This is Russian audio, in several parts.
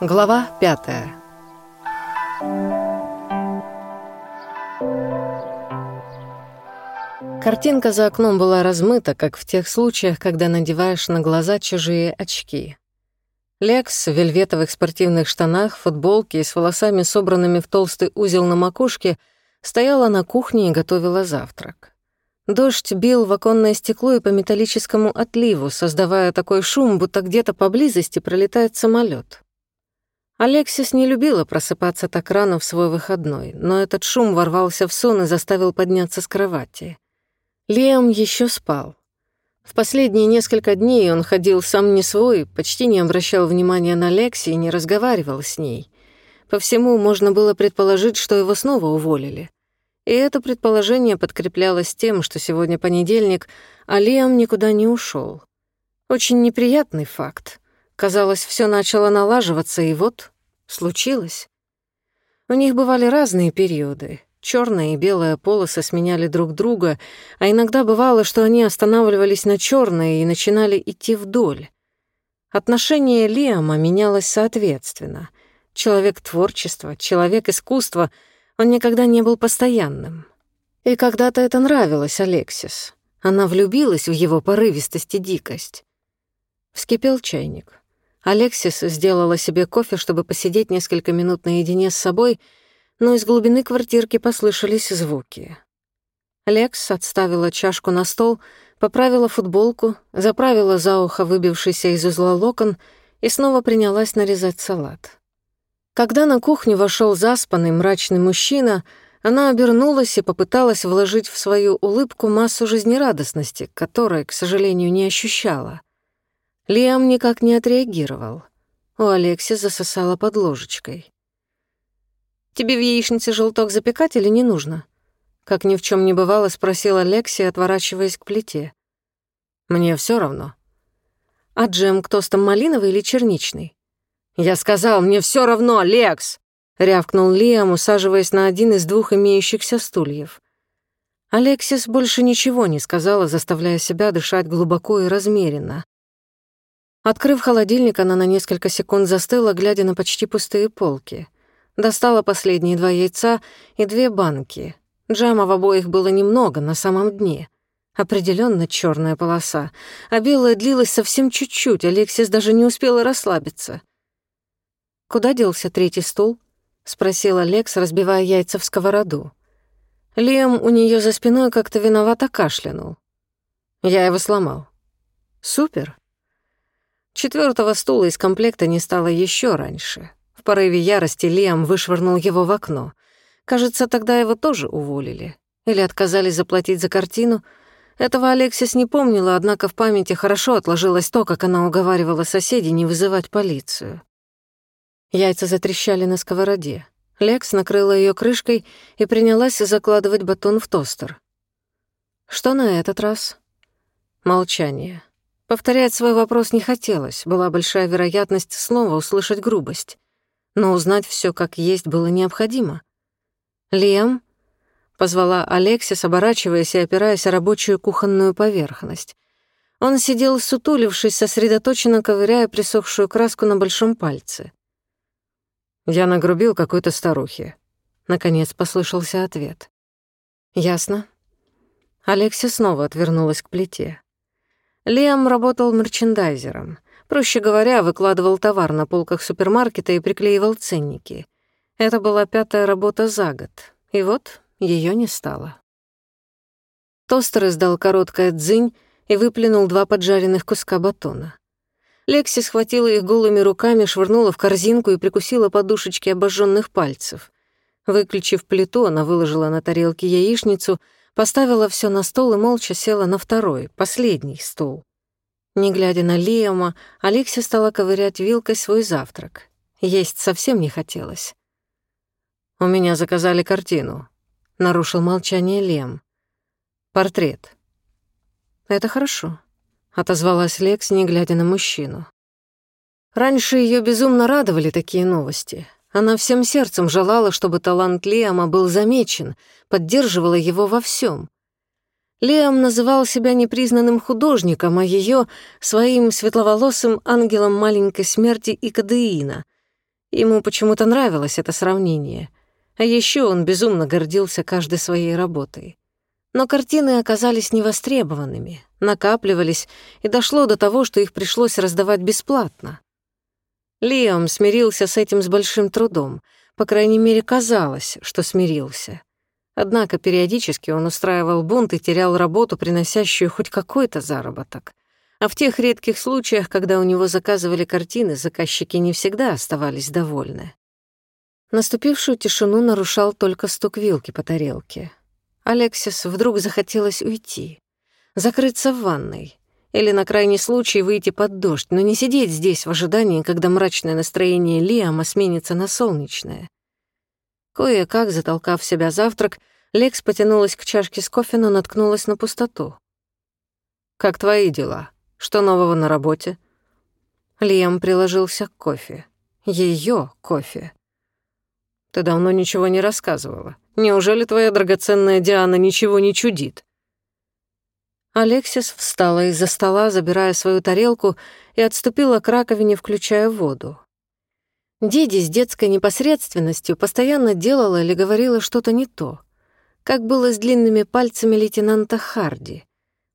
Глава пятая. Картинка за окном была размыта, как в тех случаях, когда надеваешь на глаза чужие очки. Лекс в вельветовых спортивных штанах, футболке и с волосами, собранными в толстый узел на макушке, стояла на кухне и готовила завтрак. Дождь бил в оконное стекло и по металлическому отливу, создавая такой шум, будто где-то поблизости пролетает самолет. Алексис не любила просыпаться так рано в свой выходной, но этот шум ворвался в сон и заставил подняться с кровати. Лиам еще спал. В последние несколько дней он ходил сам не свой, почти не обращал внимания на Лекси и не разговаривал с ней. По всему можно было предположить, что его снова уволили. И это предположение подкреплялось тем, что сегодня понедельник, а Лиам никуда не ушел. Очень неприятный факт — Казалось, все начало налаживаться, и вот случилось. У них бывали разные периоды. Черная и белая полосы сменяли друг друга, а иногда бывало, что они останавливались на черной и начинали идти вдоль. Отношение Лиама менялось соответственно. Человек творчества, человек искусства, он никогда не был постоянным. И когда-то это нравилось Алексис. Она влюбилась в его порывистость и дикость. Вскипел чайник. Алексис сделала себе кофе, чтобы посидеть несколько минут наедине с собой, но из глубины квартирки послышались звуки. Лекс отставила чашку на стол, поправила футболку, заправила за ухо выбившийся из узла локон и снова принялась нарезать салат. Когда на кухню вошел заспанный мрачный мужчина, она обернулась и попыталась вложить в свою улыбку массу жизнерадостности, которой, к сожалению, не ощущала. Лиам никак не отреагировал. У Алекси засосала под ложечкой. «Тебе в яичнице желток запекать или не нужно?» Как ни в чем не бывало, спросила Алекси, отворачиваясь к плите. «Мне все равно». «А джем к тостам малиновый или черничный?» «Я сказал, мне все равно, Лекс!» — рявкнул Лиам, усаживаясь на один из двух имеющихся стульев. Алексис больше ничего не сказала, заставляя себя дышать глубоко и размеренно. Открыв холодильник, она на несколько секунд застыла, глядя на почти пустые полки. Достала последние два яйца и две банки. Джама в обоих было немного, на самом дне. Определенно черная полоса, а белая длилась совсем чуть-чуть, Алексис даже не успела расслабиться. «Куда делся третий стул?» — спросила Лекс, разбивая яйца в сковороду. Лем у нее за спиной как-то виновато кашлянул. «Я его сломал». «Супер», Четвертого стула из комплекта не стало еще раньше. В порыве ярости Лиам вышвырнул его в окно. Кажется, тогда его тоже уволили. Или отказались заплатить за картину. Этого Алексис не помнила, однако в памяти хорошо отложилось то, как она уговаривала соседей не вызывать полицию. Яйца затрещали на сковороде. Лекс накрыла ее крышкой и принялась закладывать батон в тостер. Что на этот раз? Молчание. Повторять свой вопрос не хотелось, была большая вероятность снова услышать грубость. Но узнать все как есть было необходимо. «Лем?» — позвала Алексис, оборачиваясь и опираясь о рабочую кухонную поверхность. Он сидел, сутулившись, сосредоточенно ковыряя присохшую краску на большом пальце. «Я нагрубил какой-то старухе», — наконец послышался ответ. «Ясно». Алексия снова отвернулась к плите. Лиам работал мерчендайзером. Проще говоря, выкладывал товар на полках супермаркета и приклеивал ценники. Это была пятая работа за год. И вот ее не стало. Тостер издал короткое дзынь и выплюнул два поджаренных куска батона. Лекси схватила их голыми руками, швырнула в корзинку и прикусила подушечки обожженных пальцев. Выключив плиту, она выложила на тарелке яичницу — Поставила все на стол и молча села на второй, последний стул. Не глядя на Лиама, Алексия стала ковырять вилкой свой завтрак. Есть совсем не хотелось. «У меня заказали картину», — нарушил молчание Лем. «Портрет». «Это хорошо», — отозвалась Лекс, не глядя на мужчину. Раньше ее безумно радовали такие новости. Она всем сердцем желала, чтобы талант Лиама был замечен, поддерживала его во всем. Лиам называл себя непризнанным художником, а ее своим светловолосым ангелом маленькой смерти и кадеина. Ему почему-то нравилось это сравнение. А еще он безумно гордился каждой своей работой. Но картины оказались невостребованными, накапливались, и дошло до того, что их пришлось раздавать бесплатно. Лиам смирился с этим с большим трудом. По крайней мере, казалось, что смирился. Однако периодически он устраивал бунт и терял работу, приносящую хоть какой-то заработок. А в тех редких случаях, когда у него заказывали картины, заказчики не всегда оставались довольны. Наступившую тишину нарушал только стук вилки по тарелке. Алексис вдруг захотелось уйти, закрыться в ванной или на крайний случай выйти под дождь, но не сидеть здесь в ожидании, когда мрачное настроение Лиама сменится на солнечное. Кое-как, затолкав в себя завтрак, Лекс потянулась к чашке с кофе, но наткнулась на пустоту. «Как твои дела? Что нового на работе?» Лиам приложился к кофе. Ее кофе. «Ты давно ничего не рассказывала. Неужели твоя драгоценная Диана ничего не чудит?» Алексис встала из-за стола, забирая свою тарелку, и отступила к раковине, включая воду. Диди с детской непосредственностью постоянно делала или говорила что-то не то, как было с длинными пальцами лейтенанта Харди.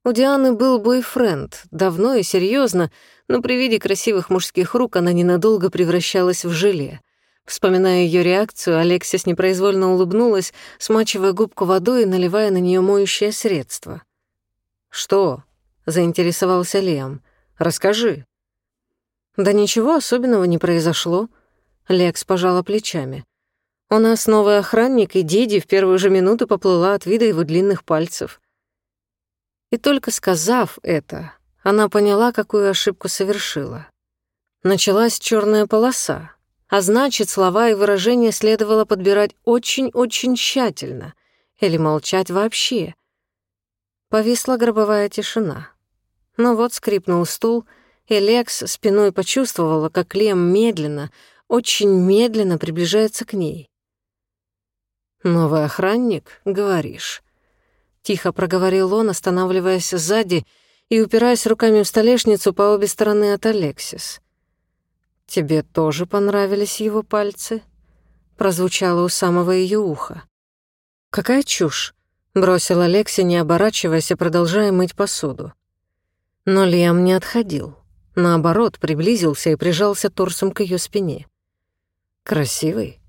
У Дианы был бойфренд, давно и серьезно, но при виде красивых мужских рук она ненадолго превращалась в желе. Вспоминая ее реакцию, Алексис непроизвольно улыбнулась, смачивая губку водой и наливая на нее моющее средство. «Что?» — заинтересовался Лиам. «Расскажи». «Да ничего особенного не произошло», Лекс пожала плечами. У нас новый охранник, и Диди в первую же минуту поплыла от вида его длинных пальцев. И только сказав это, она поняла, какую ошибку совершила. Началась черная полоса, а значит, слова и выражения следовало подбирать очень-очень тщательно или молчать вообще. Повисла гробовая тишина. Но вот скрипнул стул, и Лекс спиной почувствовала, как Лем медленно, очень медленно приближается к ней. «Новый охранник, говоришь?» Тихо проговорил он, останавливаясь сзади и упираясь руками в столешницу по обе стороны от Алексис. «Тебе тоже понравились его пальцы?» Прозвучало у самого ее уха. «Какая чушь!» — бросил Алекси, не оборачиваясь и продолжая мыть посуду. Но Лиам не отходил. Наоборот, приблизился и прижался торсом к ее спине. Красивый?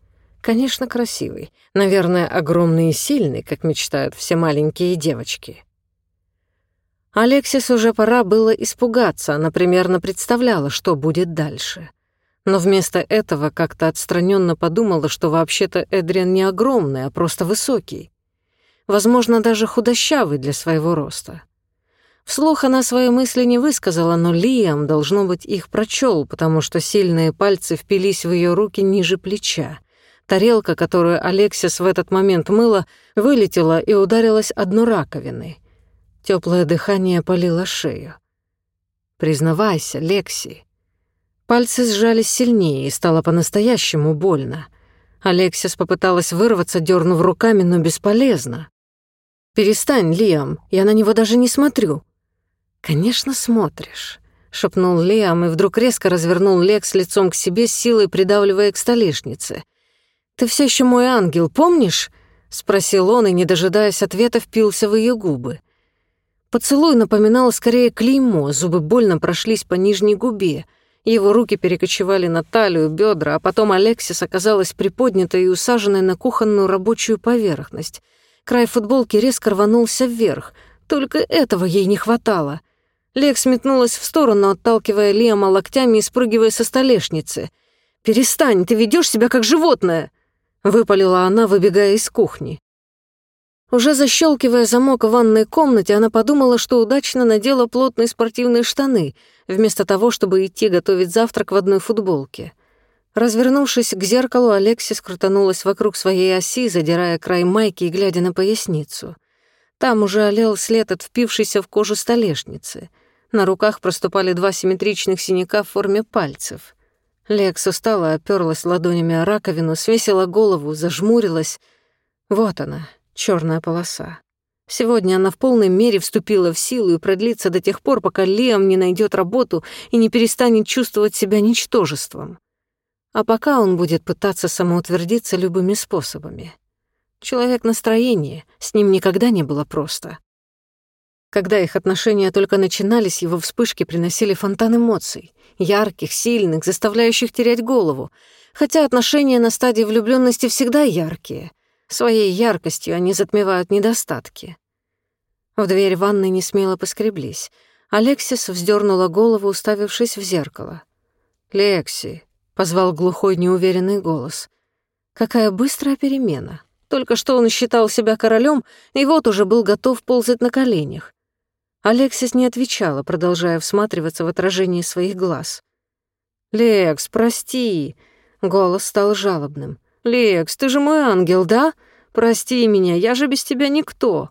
Конечно, красивый. Наверное, огромный и сильный, как мечтают все маленькие девочки. Алексис уже пора было испугаться, она примерно представляла, что будет дальше. Но вместо этого как-то отстраненно подумала, что вообще-то Эдриан не огромный, а просто высокий. Возможно, даже худощавый для своего роста. Вслух она свои мысли не высказала, но Лиам, должно быть, их прочел, потому что сильные пальцы впились в ее руки ниже плеча. Тарелка, которую Алексис в этот момент мыла, вылетела и ударилась одну раковиной. Теплое дыхание полило шею. «Признавайся, Лекси». Пальцы сжались сильнее, и стало по-настоящему больно. Алексис попыталась вырваться, дернув руками, но бесполезно. «Перестань, Лиам, я на него даже не смотрю», «Конечно, смотришь», — шепнул Лиам и вдруг резко развернул Лекс лицом к себе, силой придавливая к столешнице. «Ты все еще мой ангел, помнишь?» — спросил он и, не дожидаясь ответа, впился в ее губы. Поцелуй напоминал скорее клеймо, зубы больно прошлись по нижней губе. Его руки перекочевали на талию, бедра, а потом Алексис оказалась приподнятой и усаженной на кухонную рабочую поверхность. Край футболки резко рванулся вверх. Только этого ей не хватало — Лекс метнулась в сторону, отталкивая Лиама локтями и спрыгивая со столешницы. «Перестань, ты ведешь себя как животное!» — выпалила она, выбегая из кухни. Уже защелкивая замок в ванной комнате, она подумала, что удачно надела плотные спортивные штаны, вместо того, чтобы идти готовить завтрак в одной футболке. Развернувшись к зеркалу, Алексис крутанулась вокруг своей оси, задирая край майки и глядя на поясницу. Там уже олел след от впившейся в кожу столешницы — на руках проступали два симметричных синяка в форме пальцев. Лекс устала, оперлась ладонями о раковину, свесила голову, зажмурилась. Вот она, черная полоса. Сегодня она в полной мере вступила в силу и продлится до тех пор, пока Лиам не найдет работу и не перестанет чувствовать себя ничтожеством. А пока он будет пытаться самоутвердиться любыми способами. Человек настроения, с ним никогда не было просто. Когда их отношения только начинались, его вспышки приносили фонтан эмоций, ярких, сильных, заставляющих терять голову, хотя отношения на стадии влюблённости всегда яркие. Своей яркостью они затмевают недостатки. В дверь ванной не смело поскреблись. Алексис вздернула голову, уставившись в зеркало. «Лекси», — позвал глухой неуверенный голос. «Какая быстрая перемена. Только что он считал себя королем, и вот уже был готов ползать на коленях. Алексис не отвечала, продолжая всматриваться в отражение своих глаз. «Лекс, прости!» Голос стал жалобным. «Лекс, ты же мой ангел, да? Прости меня, я же без тебя никто!»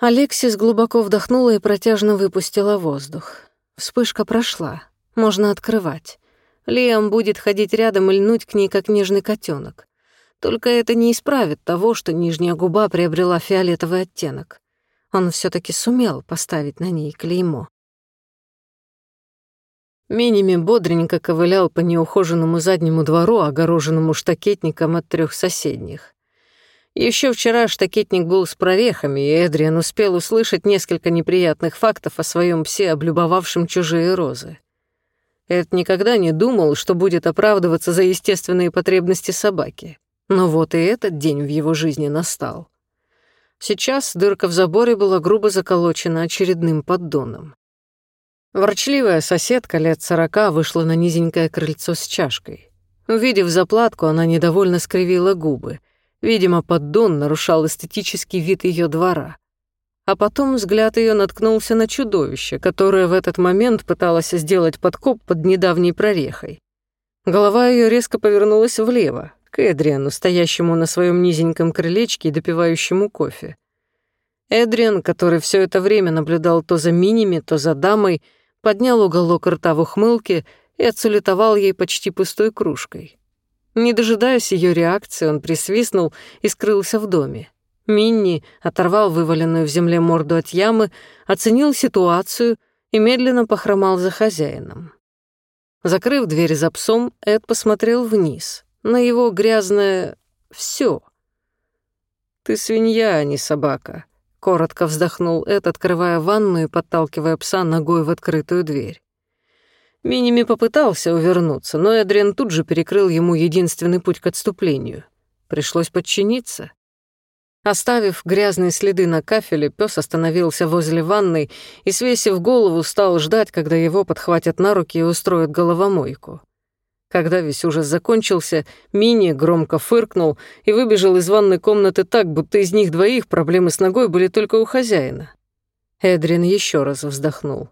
Алексис глубоко вдохнула и протяжно выпустила воздух. Вспышка прошла. Можно открывать. Лиам будет ходить рядом и льнуть к ней, как нежный котенок. Только это не исправит того, что нижняя губа приобрела фиолетовый оттенок он все таки сумел поставить на ней клеймо. Миними бодренько ковылял по неухоженному заднему двору, огороженному штакетником от трех соседних. Еще вчера штакетник был с прорехами, и Эдриан успел услышать несколько неприятных фактов о своем псе, облюбовавшем чужие розы. Эд никогда не думал, что будет оправдываться за естественные потребности собаки. Но вот и этот день в его жизни настал. Сейчас дырка в заборе была грубо заколочена очередным поддоном. Ворчливая соседка лет сорока вышла на низенькое крыльцо с чашкой. Увидев заплатку, она недовольно скривила губы. Видимо, поддон нарушал эстетический вид ее двора. А потом взгляд ее наткнулся на чудовище, которое в этот момент пыталось сделать подкоп под недавней прорехой. Голова ее резко повернулась влево, к Эдриану, стоящему на своем низеньком крылечке и допивающему кофе. Эдриан, который все это время наблюдал то за миними, то за дамой, поднял уголок рта в ухмылке и отсулетовал ей почти пустой кружкой. Не дожидаясь ее реакции, он присвистнул и скрылся в доме. Минни оторвал вываленную в земле морду от ямы, оценил ситуацию и медленно похромал за хозяином. Закрыв дверь за псом, Эд посмотрел вниз на его грязное все. «Ты свинья, а не собака», — коротко вздохнул Эд, открывая ванну и подталкивая пса ногой в открытую дверь. Миними попытался увернуться, но Эдриан тут же перекрыл ему единственный путь к отступлению. Пришлось подчиниться. Оставив грязные следы на кафеле, пес остановился возле ванной и, свесив голову, стал ждать, когда его подхватят на руки и устроят головомойку. Когда весь ужас закончился, Мини громко фыркнул и выбежал из ванной комнаты так, будто из них двоих проблемы с ногой были только у хозяина. Эдрин еще раз вздохнул.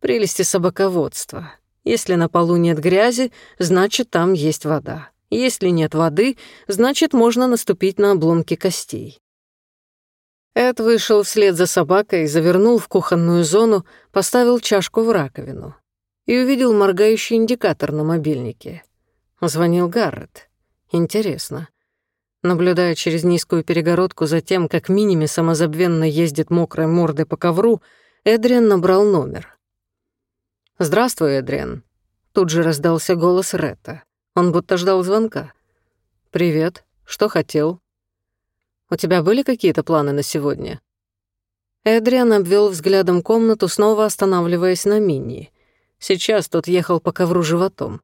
Прелести собаководства. Если на полу нет грязи, значит, там есть вода. Если нет воды, значит, можно наступить на обломки костей. Эд вышел вслед за собакой, завернул в кухонную зону, поставил чашку в раковину и увидел моргающий индикатор на мобильнике. Звонил Гаррет. Интересно. Наблюдая через низкую перегородку за тем, как Миними самозабвенно ездит мокрой мордой по ковру, Эдриан набрал номер. «Здравствуй, Эдриан». Тут же раздался голос Ретта. Он будто ждал звонка. «Привет. Что хотел?» «У тебя были какие-то планы на сегодня?» Эдриан обвел взглядом комнату, снова останавливаясь на Минни. Сейчас тот ехал по ковру животом.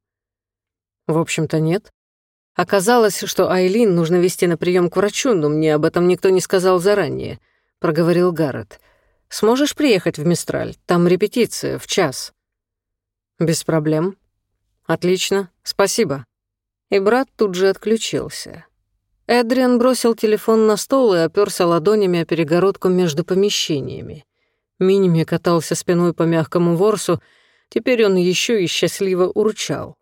В общем-то, нет. Оказалось, что Айлин нужно вести на прием к врачу, но мне об этом никто не сказал заранее, проговорил Гаррет. Сможешь приехать в Мистраль? Там репетиция в час. Без проблем. Отлично, спасибо. И брат тут же отключился. Эдриан бросил телефон на стол и оперся ладонями о перегородку между помещениями. Миними катался спиной по мягкому ворсу, Теперь он еще и счастливо урчал.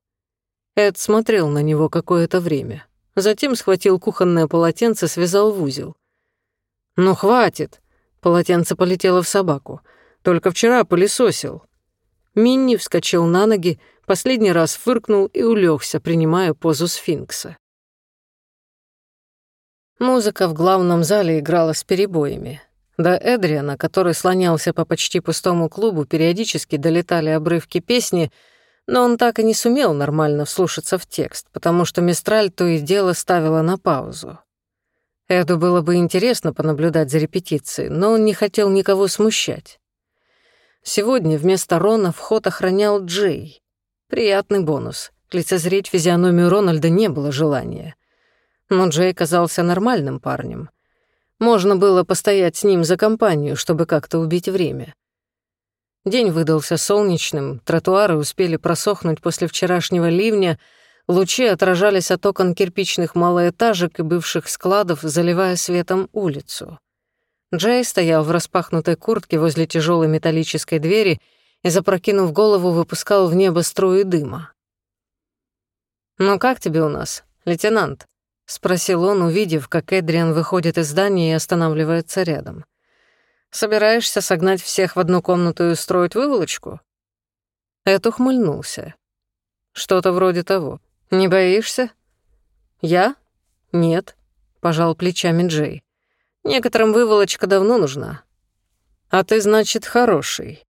Эд смотрел на него какое-то время. Затем схватил кухонное полотенце, связал в узел. «Ну, хватит!» Полотенце полетело в собаку. «Только вчера пылесосил». Минни вскочил на ноги, последний раз фыркнул и улегся, принимая позу сфинкса. Музыка в главном зале играла с перебоями. До Эдриана, который слонялся по почти пустому клубу, периодически долетали обрывки песни, но он так и не сумел нормально вслушаться в текст, потому что Мистраль то и дело ставила на паузу. Эду было бы интересно понаблюдать за репетицией, но он не хотел никого смущать. Сегодня вместо Рона вход охранял Джей. Приятный бонус. Лицезреть физиономию Рональда не было желания. Но Джей казался нормальным парнем. Можно было постоять с ним за компанию, чтобы как-то убить время. День выдался солнечным, тротуары успели просохнуть после вчерашнего ливня, лучи отражались от окон кирпичных малоэтажек и бывших складов, заливая светом улицу. Джей стоял в распахнутой куртке возле тяжелой металлической двери и, запрокинув голову, выпускал в небо струи дыма. «Ну как тебе у нас, лейтенант?» — спросил он, увидев, как Эдриан выходит из здания и останавливается рядом. «Собираешься согнать всех в одну комнату и устроить выволочку?» Эд ухмыльнулся. «Что-то вроде того. Не боишься?» «Я? Нет», — пожал плечами Джей. Некоторым выволочка давно нужна. А ты, значит, хороший.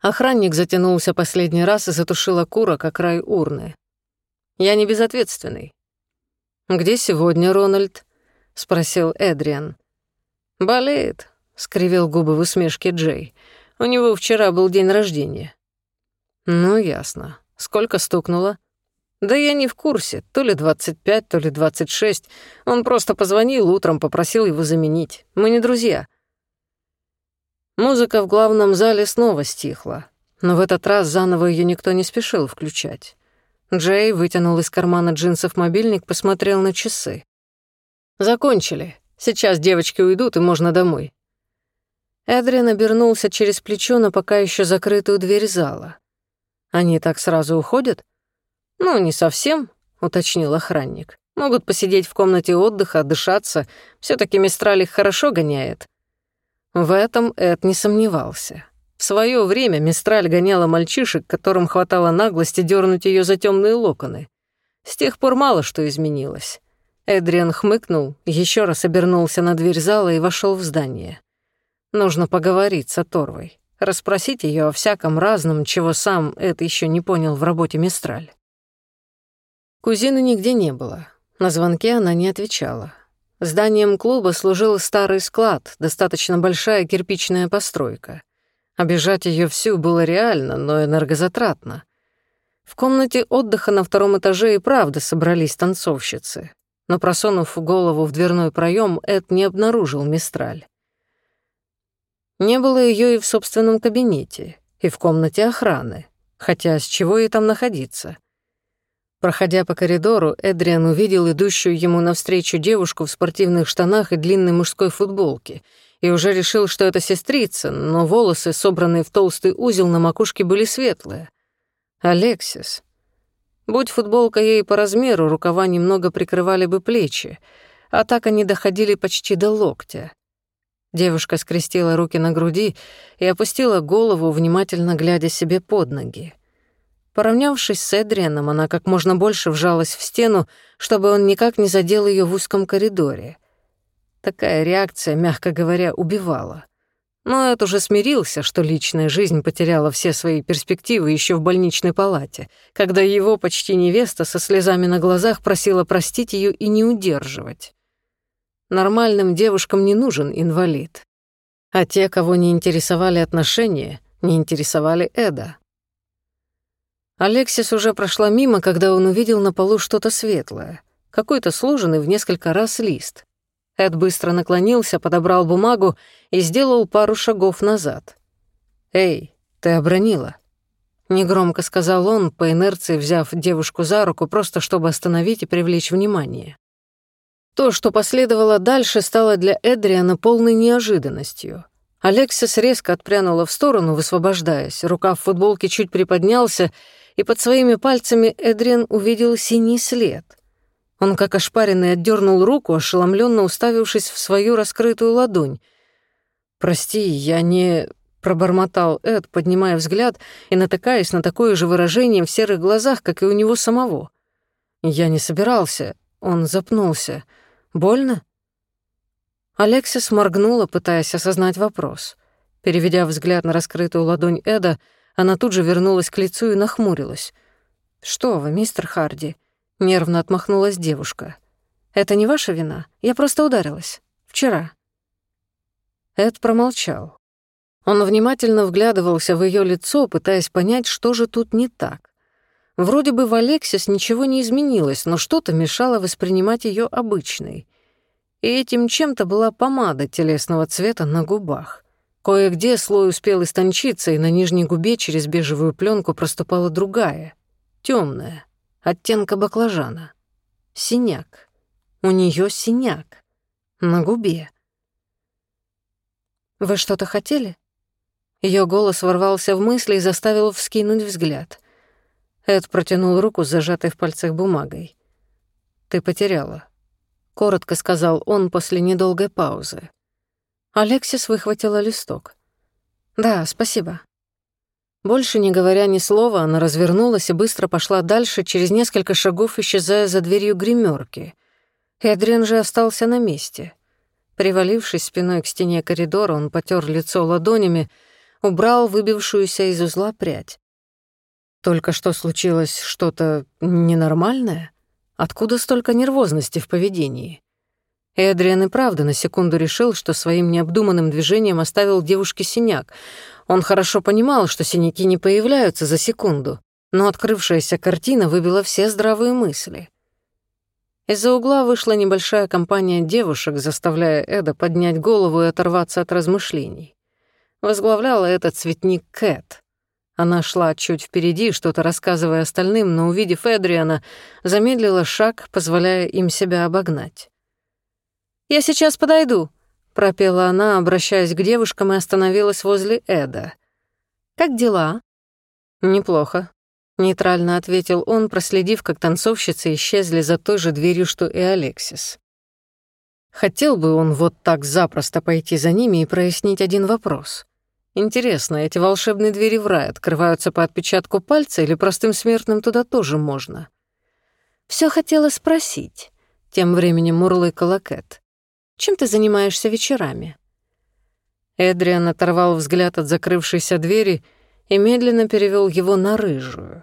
Охранник затянулся последний раз и затушил окурок о край урны. Я не безответственный. «Где сегодня Рональд?» — спросил Эдриан. «Болеет», — скривил губы в усмешке Джей. «У него вчера был день рождения». «Ну, ясно. Сколько стукнуло?» «Да я не в курсе. То ли 25, то ли 26. Он просто позвонил утром, попросил его заменить. Мы не друзья». Музыка в главном зале снова стихла, но в этот раз заново ее никто не спешил включать. Джей вытянул из кармана джинсов мобильник, посмотрел на часы. «Закончили. Сейчас девочки уйдут, и можно домой». Эдриан обернулся через плечо на пока еще закрытую дверь зала. «Они так сразу уходят?» «Ну, не совсем», — уточнил охранник. «Могут посидеть в комнате отдыха, отдышаться. все таки Мистраль их хорошо гоняет». В этом Эд не сомневался. В свое время Мистраль гоняла мальчишек, которым хватало наглости дернуть ее за темные локоны. С тех пор мало что изменилось. Эдриан хмыкнул, еще раз обернулся на дверь зала и вошел в здание. Нужно поговорить с Оторвой, расспросить ее о всяком разном, чего сам Эд еще не понял в работе Мистраль. Кузины нигде не было. На звонки она не отвечала. Зданием клуба служил старый склад, достаточно большая кирпичная постройка. Обижать ее всю было реально, но энергозатратно. В комнате отдыха на втором этаже и правда собрались танцовщицы. Но просунув голову в дверной проем, Эд не обнаружил Мистраль. Не было ее и в собственном кабинете, и в комнате охраны. Хотя с чего ей там находиться? Проходя по коридору, Эдриан увидел идущую ему навстречу девушку в спортивных штанах и длинной мужской футболке и уже решил, что это сестрица, но волосы, собранные в толстый узел на макушке, были светлые. Алексис. Будь футболка ей по размеру, рукава немного прикрывали бы плечи, а так они доходили почти до локтя. Девушка скрестила руки на груди и опустила голову, внимательно глядя себе под ноги. Поравнявшись с Эдрианом, она как можно больше вжалась в стену, чтобы он никак не задел ее в узком коридоре. Такая реакция, мягко говоря, убивала. Но Эд уже смирился, что личная жизнь потеряла все свои перспективы еще в больничной палате, когда его почти невеста со слезами на глазах просила простить ее и не удерживать. Нормальным девушкам не нужен инвалид. А те, кого не интересовали отношения, не интересовали Эда. Алексис уже прошла мимо, когда он увидел на полу что-то светлое, какой-то сложенный в несколько раз лист. Эд быстро наклонился, подобрал бумагу и сделал пару шагов назад. «Эй, ты обронила?» Негромко сказал он, по инерции взяв девушку за руку, просто чтобы остановить и привлечь внимание. То, что последовало дальше, стало для Эдриана полной неожиданностью. Алексис резко отпрянула в сторону, высвобождаясь, рукав футболки чуть приподнялся, и под своими пальцами Эдриан увидел синий след. Он, как ошпаренный, отдернул руку, ошеломленно уставившись в свою раскрытую ладонь. «Прости, я не...» — пробормотал Эд, поднимая взгляд и натыкаясь на такое же выражение в серых глазах, как и у него самого. «Я не собирался». Он запнулся. «Больно?» Алексис моргнула, пытаясь осознать вопрос. Переведя взгляд на раскрытую ладонь Эда, она тут же вернулась к лицу и нахмурилась. «Что вы, мистер Харди?» — нервно отмахнулась девушка. «Это не ваша вина. Я просто ударилась. Вчера». Эд промолчал. Он внимательно вглядывался в ее лицо, пытаясь понять, что же тут не так. Вроде бы в Алексис ничего не изменилось, но что-то мешало воспринимать ее обычной. И этим чем-то была помада телесного цвета на губах. Кое-где слой успел истончиться, и на нижней губе через бежевую пленку проступала другая, темная, оттенка баклажана. Синяк. У нее синяк. На губе. «Вы что-то хотели?» Ее голос ворвался в мысли и заставил вскинуть взгляд. Эд протянул руку с зажатой в пальцах бумагой. «Ты потеряла», — коротко сказал он после недолгой паузы. Алексис выхватила листок. «Да, спасибо». Больше не говоря ни слова, она развернулась и быстро пошла дальше, через несколько шагов исчезая за дверью гримерки. Эдриан же остался на месте. Привалившись спиной к стене коридора, он потер лицо ладонями, убрал выбившуюся из узла прядь. Только что случилось что-то ненормальное? Откуда столько нервозности в поведении? Эдриан и правда на секунду решил, что своим необдуманным движением оставил девушке синяк. Он хорошо понимал, что синяки не появляются за секунду, но открывшаяся картина выбила все здравые мысли. Из-за угла вышла небольшая компания девушек, заставляя Эда поднять голову и оторваться от размышлений. Возглавляла этот цветник Кэт. Она шла чуть впереди, что-то рассказывая остальным, но, увидев Эдриана, замедлила шаг, позволяя им себя обогнать. «Я сейчас подойду», — пропела она, обращаясь к девушкам, и остановилась возле Эда. «Как дела?» «Неплохо», — нейтрально ответил он, проследив, как танцовщицы исчезли за той же дверью, что и Алексис. Хотел бы он вот так запросто пойти за ними и прояснить один вопрос. Интересно, эти волшебные двери в рай открываются по отпечатку пальца или простым смертным туда тоже можно? Все хотела спросить. Тем временем мурлыкала Кэт. Чем ты занимаешься вечерами? Эдриан оторвал взгляд от закрывшейся двери и медленно перевел его на рыжую.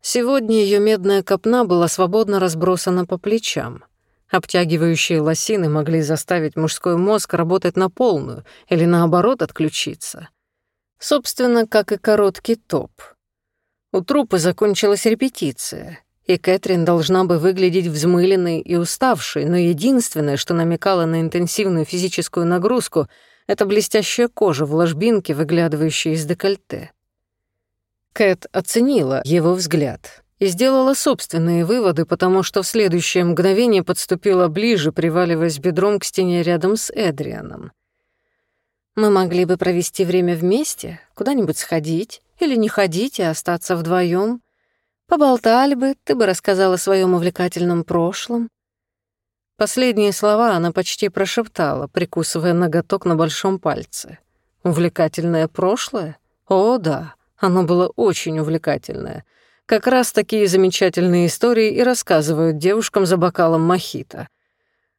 Сегодня ее медная копна была свободно разбросана по плечам. Обтягивающие лосины могли заставить мужской мозг работать на полную или, наоборот, отключиться. Собственно, как и короткий топ. У трупа закончилась репетиция, и Кэтрин должна бы выглядеть взмыленной и уставшей, но единственное, что намекало на интенсивную физическую нагрузку, это блестящая кожа в ложбинке, выглядывающая из декольте. Кэт оценила его взгляд и сделала собственные выводы, потому что в следующее мгновение подступила ближе, приваливаясь бедром к стене рядом с Эдрианом. Мы могли бы провести время вместе, куда-нибудь сходить или не ходить и остаться вдвоем. Поболтали бы, ты бы рассказала о своем увлекательном прошлом. Последние слова она почти прошептала, прикусывая ноготок на большом пальце. Увлекательное прошлое? О, да, оно было очень увлекательное. Как раз такие замечательные истории и рассказывают девушкам за бокалом мохито —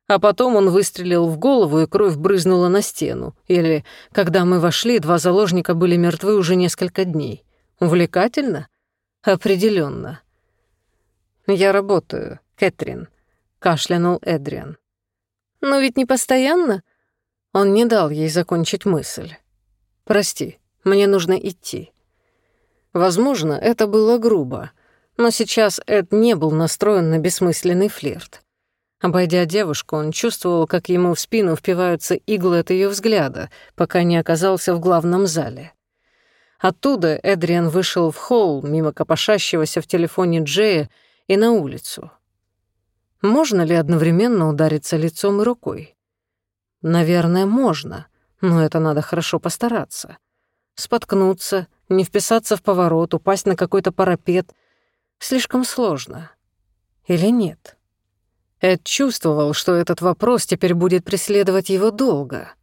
а потом он выстрелил в голову, и кровь брызнула на стену. Или, когда мы вошли, два заложника были мертвы уже несколько дней. Увлекательно? Определенно. «Я работаю, Кэтрин», — кашлянул Эдриан. «Но ведь не постоянно?» Он не дал ей закончить мысль. «Прости, мне нужно идти». Возможно, это было грубо, но сейчас Эд не был настроен на бессмысленный флирт. Обойдя девушку, он чувствовал, как ему в спину впиваются иглы от ее взгляда, пока не оказался в главном зале. Оттуда Эдриан вышел в холл, мимо копошащегося в телефоне Джея, и на улицу. Можно ли одновременно удариться лицом и рукой? Наверное, можно, но это надо хорошо постараться. Споткнуться, не вписаться в поворот, упасть на какой-то парапет — слишком сложно. Или нет? Эд чувствовал, что этот вопрос теперь будет преследовать его долго.